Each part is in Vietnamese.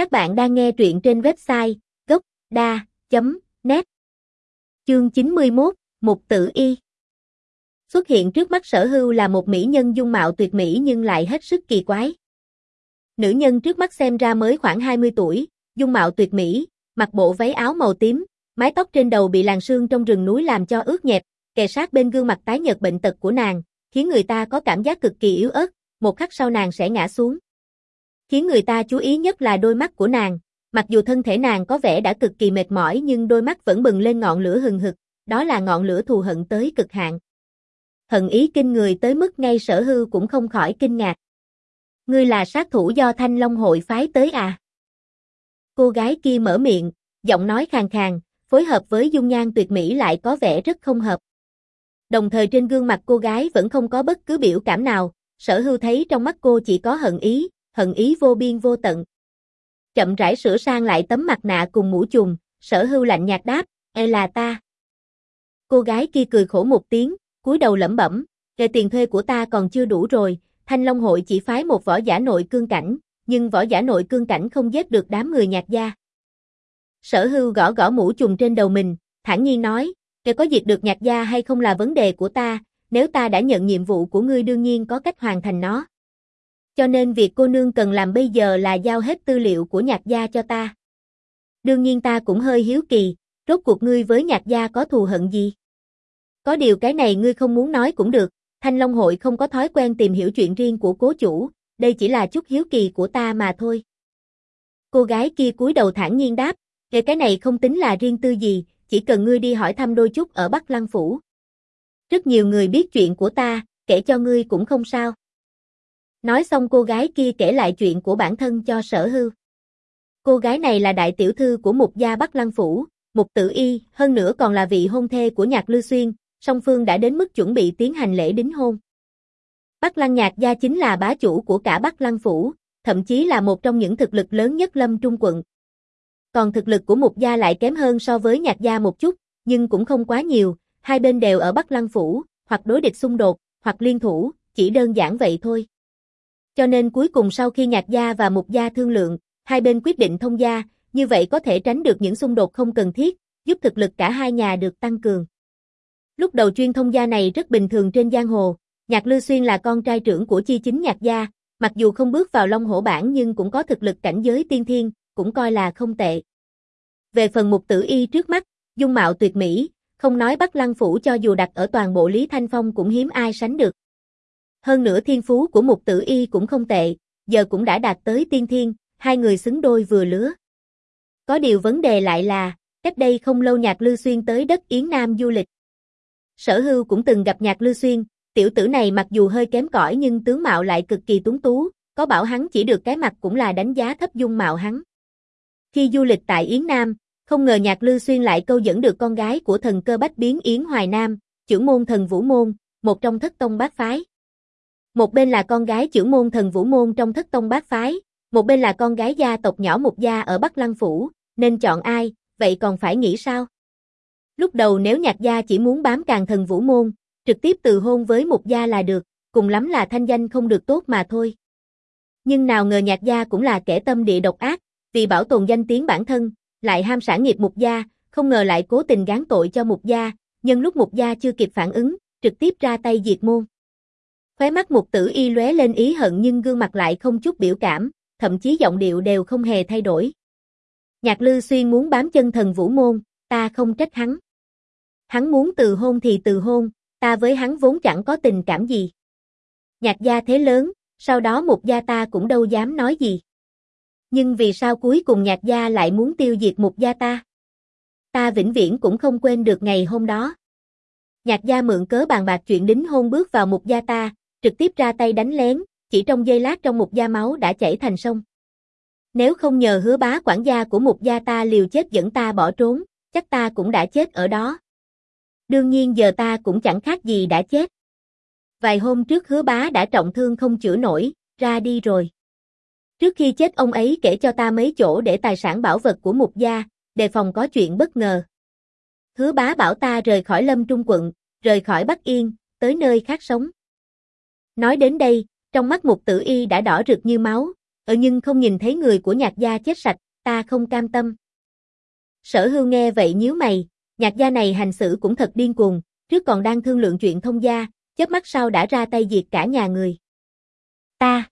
Các bạn đang nghe truyện trên website gốc.da.net Chương 91, Mục Tử Y Xuất hiện trước mắt sở hưu là một mỹ nhân dung mạo tuyệt mỹ nhưng lại hết sức kỳ quái. Nữ nhân trước mắt xem ra mới khoảng 20 tuổi, dung mạo tuyệt mỹ, mặc bộ váy áo màu tím, mái tóc trên đầu bị làn sương trong rừng núi làm cho ướt nhẹp, kề sát bên gương mặt tái nhợt bệnh tật của nàng, khiến người ta có cảm giác cực kỳ yếu ớt, một khắc sau nàng sẽ ngã xuống. Khiến người ta chú ý nhất là đôi mắt của nàng, mặc dù thân thể nàng có vẻ đã cực kỳ mệt mỏi nhưng đôi mắt vẫn bừng lên ngọn lửa hừng hực, đó là ngọn lửa thù hận tới cực hạn. Hận ý kinh người tới mức ngay sở hư cũng không khỏi kinh ngạc. Ngươi là sát thủ do Thanh Long hội phái tới à? Cô gái kia mở miệng, giọng nói khàn khàn, phối hợp với dung nhan tuyệt mỹ lại có vẻ rất không hợp. Đồng thời trên gương mặt cô gái vẫn không có bất cứ biểu cảm nào, sở hư thấy trong mắt cô chỉ có hận ý, hận ý vô biên vô tận. Chậm rãi sửa sang lại tấm mặt nạ cùng mũ trùng, sở hưu lạnh nhạt đáp, e là ta. Cô gái kia cười khổ một tiếng, cúi đầu lẩm bẩm, kề tiền thuê của ta còn chưa đủ rồi, Thanh Long hội chỉ phái một võ giả nội cương cảnh, nhưng võ giả nội cương cảnh không giết được đám người nhạc gia. Sở hưu gõ gõ mũ trùng trên đầu mình, thản nhiên nói, kể có diệt được nhạc gia hay không là vấn đề của ta, nếu ta đã nhận nhiệm vụ của ngươi đương nhiên có cách hoàn thành nó. Cho nên việc cô nương cần làm bây giờ là giao hết tư liệu của nhạc gia cho ta. Đương nhiên ta cũng hơi hiếu kỳ, rốt cuộc ngươi với nhạc gia có thù hận gì? Có điều cái này ngươi không muốn nói cũng được, Thanh Long hội không có thói quen tìm hiểu chuyện riêng của cố chủ, đây chỉ là chút hiếu kỳ của ta mà thôi. Cô gái kia cúi đầu thản nhiên đáp, kể cái này không tính là riêng tư gì, chỉ cần ngươi đi hỏi thăm đôi chút ở Bắc Lăng Phủ. Rất nhiều người biết chuyện của ta, kể cho ngươi cũng không sao. Nói xong cô gái kia kể lại chuyện của bản thân cho sở hư. Cô gái này là đại tiểu thư của mục gia Bắc Lăng Phủ, mục tử y, hơn nữa còn là vị hôn thê của nhạc Lư Xuyên, song phương đã đến mức chuẩn bị tiến hành lễ đính hôn. Bắc Lăng nhạc gia chính là bá chủ của cả Bắc Lăng Phủ, thậm chí là một trong những thực lực lớn nhất lâm trung quận. Còn thực lực của mục gia lại kém hơn so với nhạc gia một chút, nhưng cũng không quá nhiều, hai bên đều ở Bắc Lăng Phủ, hoặc đối địch xung đột, hoặc liên thủ, chỉ đơn giản vậy thôi. Cho nên cuối cùng sau khi nhạc gia và mục gia thương lượng, hai bên quyết định thông gia, như vậy có thể tránh được những xung đột không cần thiết, giúp thực lực cả hai nhà được tăng cường. Lúc đầu chuyên thông gia này rất bình thường trên giang hồ, Nhạc Lư Xuyên là con trai trưởng của chi chính nhạc gia, mặc dù không bước vào Long Hổ bản nhưng cũng có thực lực cảnh giới tiên thiên, cũng coi là không tệ. Về phần mục tử y trước mắt, dung mạo tuyệt mỹ, không nói Bắc Lăng Phủ cho dù đặt ở toàn bộ Lý Thanh Phong cũng hiếm ai sánh được. Hơn nữa thiên phú của mục tử y cũng không tệ, giờ cũng đã đạt tới tiên thiên, hai người xứng đôi vừa lứa. Có điều vấn đề lại là, cách đây không lâu nhạc Lư Xuyên tới đất Yến Nam du lịch. Sở hưu cũng từng gặp nhạc Lư Xuyên, tiểu tử này mặc dù hơi kém cỏi nhưng tướng mạo lại cực kỳ tuấn tú, có bảo hắn chỉ được cái mặt cũng là đánh giá thấp dung mạo hắn. Khi du lịch tại Yến Nam, không ngờ nhạc Lư Xuyên lại câu dẫn được con gái của thần cơ bách biến Yến Hoài Nam, trưởng môn thần Vũ Môn, một trong thất tông bát phái. Một bên là con gái trưởng môn thần Vũ Môn trong thất tông bát phái, một bên là con gái gia tộc nhỏ Mục Gia ở Bắc Lăng Phủ, nên chọn ai, vậy còn phải nghĩ sao? Lúc đầu nếu nhạc gia chỉ muốn bám càng thần Vũ Môn, trực tiếp từ hôn với Mục Gia là được, cùng lắm là thanh danh không được tốt mà thôi. Nhưng nào ngờ nhạc gia cũng là kẻ tâm địa độc ác, vì bảo tồn danh tiếng bản thân, lại ham sản nghiệp Mục Gia, không ngờ lại cố tình gán tội cho Mục Gia, nhân lúc Mục Gia chưa kịp phản ứng, trực tiếp ra tay diệt môn. Khóe mắt Mục Tử Y lóe lên ý hận nhưng gương mặt lại không chút biểu cảm, thậm chí giọng điệu đều không hề thay đổi. Nhạc Lư Xuyên muốn bám chân thần vũ môn, ta không trách hắn. Hắn muốn từ hôn thì từ hôn, ta với hắn vốn chẳng có tình cảm gì. Nhạc gia thế lớn, sau đó một gia ta cũng đâu dám nói gì. Nhưng vì sao cuối cùng nhạc gia lại muốn tiêu diệt một gia ta? Ta vĩnh viễn cũng không quên được ngày hôm đó. Nhạc gia mượn cớ bàn bạc chuyện đính hôn bước vào một gia ta, trực tiếp ra tay đánh lén, chỉ trong giây lát trong một gia máu đã chảy thành sông. Nếu không nhờ hứa bá quản gia của một gia ta liều chết dẫn ta bỏ trốn, chắc ta cũng đã chết ở đó. Đương nhiên giờ ta cũng chẳng khác gì đã chết. Vài hôm trước hứa bá đã trọng thương không chữa nổi, ra đi rồi. Trước khi chết ông ấy kể cho ta mấy chỗ để tài sản bảo vật của mục gia, đề phòng có chuyện bất ngờ. Hứa bá bảo ta rời khỏi lâm trung quận, rời khỏi Bắc Yên, tới nơi khác sống. Nói đến đây, trong mắt mục tử y đã đỏ rực như máu, ở nhưng không nhìn thấy người của nhạc gia chết sạch, ta không cam tâm. Sở hưu nghe vậy nhíu mày, nhạc gia này hành xử cũng thật điên cuồng, trước còn đang thương lượng chuyện thông gia, chớp mắt sau đã ra tay diệt cả nhà người. Ta.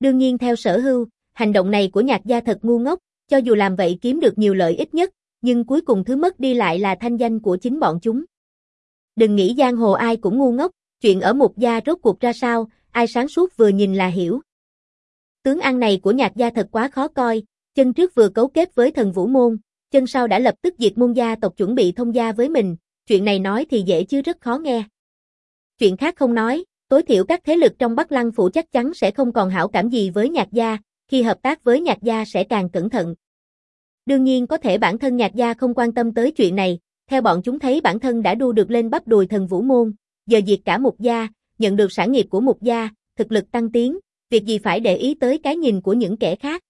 Đương nhiên theo sở hưu, hành động này của nhạc gia thật ngu ngốc, cho dù làm vậy kiếm được nhiều lợi ích nhất, nhưng cuối cùng thứ mất đi lại là thanh danh của chính bọn chúng. Đừng nghĩ giang hồ ai cũng ngu ngốc, chuyện ở một gia rốt cuộc ra sao, ai sáng suốt vừa nhìn là hiểu. Tướng ăn này của nhạc gia thật quá khó coi, chân trước vừa cấu kết với thần vũ môn, chân sau đã lập tức diệt môn gia tộc chuẩn bị thông gia với mình, chuyện này nói thì dễ chứ rất khó nghe. Chuyện khác không nói, tối thiểu các thế lực trong Bắc Lăng phủ chắc chắn sẽ không còn hảo cảm gì với nhạc gia, khi hợp tác với nhạc gia sẽ càng cẩn thận. Đương nhiên có thể bản thân nhạc gia không quan tâm tới chuyện này, theo bọn chúng thấy bản thân đã đu được lên bắp đùi thần vũ môn, giờ diệt cả mục gia, nhận được sản nghiệp của mục gia, thực lực tăng tiến, việc gì phải để ý tới cái nhìn của những kẻ khác.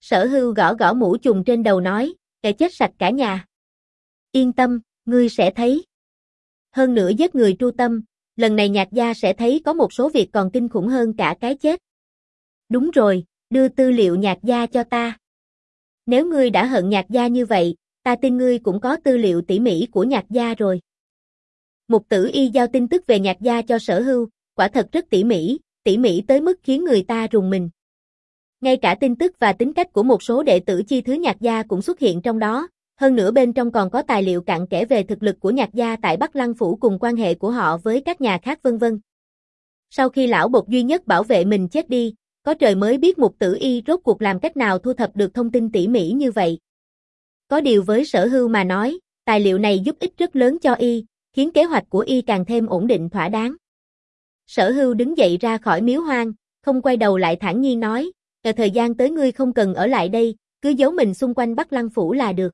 Sở hưu gõ gõ mũ trùng trên đầu nói, kẻ chết sạch cả nhà. Yên tâm, ngươi sẽ thấy. Hơn nữa giết người tru tâm, lần này nhạc gia sẽ thấy có một số việc còn kinh khủng hơn cả cái chết. Đúng rồi, đưa tư liệu nhạc gia cho ta. Nếu ngươi đã hận nhạc gia như vậy, ta tin ngươi cũng có tư liệu tỉ mỉ của nhạc gia rồi. Mục tử y giao tin tức về nhạc gia cho sở hưu, quả thật rất tỉ mỉ, tỉ mỉ tới mức khiến người ta rùng mình. Ngay cả tin tức và tính cách của một số đệ tử chi thứ nhạc gia cũng xuất hiện trong đó, hơn nữa bên trong còn có tài liệu cặn kẽ về thực lực của nhạc gia tại Bắc Lăng Phủ cùng quan hệ của họ với các nhà khác vân vân. Sau khi lão bột duy nhất bảo vệ mình chết đi, có trời mới biết mục tử y rốt cuộc làm cách nào thu thập được thông tin tỉ mỉ như vậy. Có điều với sở hưu mà nói, tài liệu này giúp ích rất lớn cho y, khiến kế hoạch của y càng thêm ổn định thỏa đáng. Sở hưu đứng dậy ra khỏi miếu hoang, không quay đầu lại thản nhiên nói, ở thời gian tới ngươi không cần ở lại đây, cứ giấu mình xung quanh Bắc Lăng Phủ là được.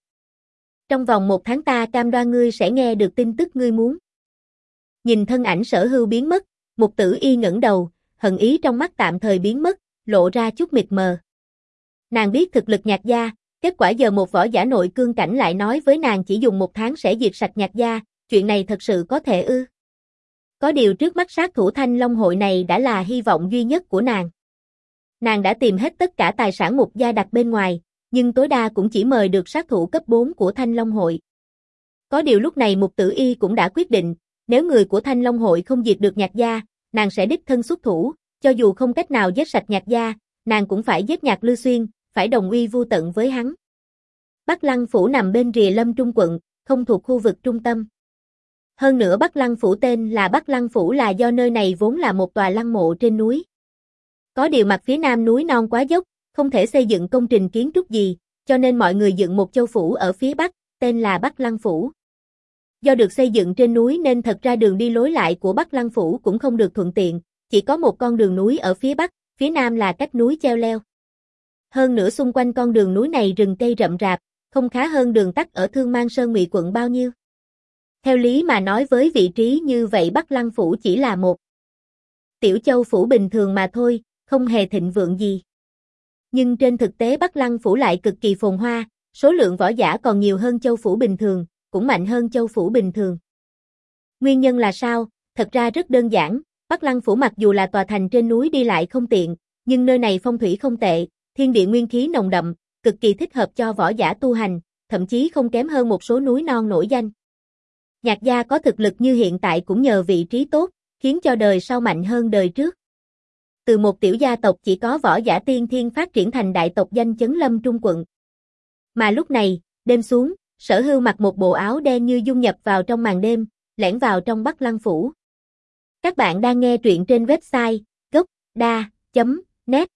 Trong vòng một tháng ta cam đoan ngươi sẽ nghe được tin tức ngươi muốn. Nhìn thân ảnh sở hưu biến mất, mục tử y ngẩng đầu, hận ý trong mắt tạm thời biến mất, lộ ra chút mịt mờ. Nàng biết thực lực nhạc gia, kết quả giờ một võ giả nội cương cảnh lại nói với nàng chỉ dùng một tháng sẽ diệt sạch nhạc gia, chuyện này thật sự có thể ư. Có điều trước mắt sát thủ thanh long hội này đã là hy vọng duy nhất của nàng. Nàng đã tìm hết tất cả tài sản mục gia đặt bên ngoài, nhưng tối đa cũng chỉ mời được sát thủ cấp 4 của thanh long hội. Có điều lúc này mục tử y cũng đã quyết định, nếu người của thanh long hội không diệt được nhạc gia, nàng sẽ đích thân xuất thủ, cho dù không cách nào giết sạch nhạc gia, nàng cũng phải giết nhạc lưu Xuyên, phải đồng uy vu tận với hắn. Bắc Lăng Phủ nằm bên rìa lâm trung quận, không thuộc khu vực trung tâm. Hơn nữa Bắc Lăng Phủ tên là Bắc Lăng Phủ là do nơi này vốn là một tòa lăng mộ trên núi. Có điều mặt phía nam núi non quá dốc, không thể xây dựng công trình kiến trúc gì, cho nên mọi người dựng một châu phủ ở phía bắc, tên là Bắc Lăng Phủ. Do được xây dựng trên núi nên thật ra đường đi lối lại của Bắc Lăng Phủ cũng không được thuận tiện, chỉ có một con đường núi ở phía bắc, phía nam là cách núi treo leo. Hơn nữa xung quanh con đường núi này rừng cây rậm rạp, không khá hơn đường tắt ở Thương Mang Sơn Ngụy quận bao nhiêu. Theo lý mà nói với vị trí như vậy Bắc Lăng Phủ chỉ là một tiểu châu phủ bình thường mà thôi, không hề thịnh vượng gì. Nhưng trên thực tế Bắc Lăng Phủ lại cực kỳ phồn hoa, số lượng võ giả còn nhiều hơn châu phủ bình thường, cũng mạnh hơn châu phủ bình thường. Nguyên nhân là sao? Thật ra rất đơn giản, Bắc Lăng Phủ mặc dù là tòa thành trên núi đi lại không tiện, nhưng nơi này phong thủy không tệ, thiên địa nguyên khí nồng đậm, cực kỳ thích hợp cho võ giả tu hành, thậm chí không kém hơn một số núi non nổi danh. Nhạc gia có thực lực như hiện tại cũng nhờ vị trí tốt, khiến cho đời sau mạnh hơn đời trước. Từ một tiểu gia tộc chỉ có võ giả tiên thiên phát triển thành đại tộc danh chấn lâm trung quận. Mà lúc này, đêm xuống, sở hưu mặc một bộ áo đen như dung nhập vào trong màn đêm, lẻn vào trong Bắc Lăng Phủ. Các bạn đang nghe truyện trên website gocda.net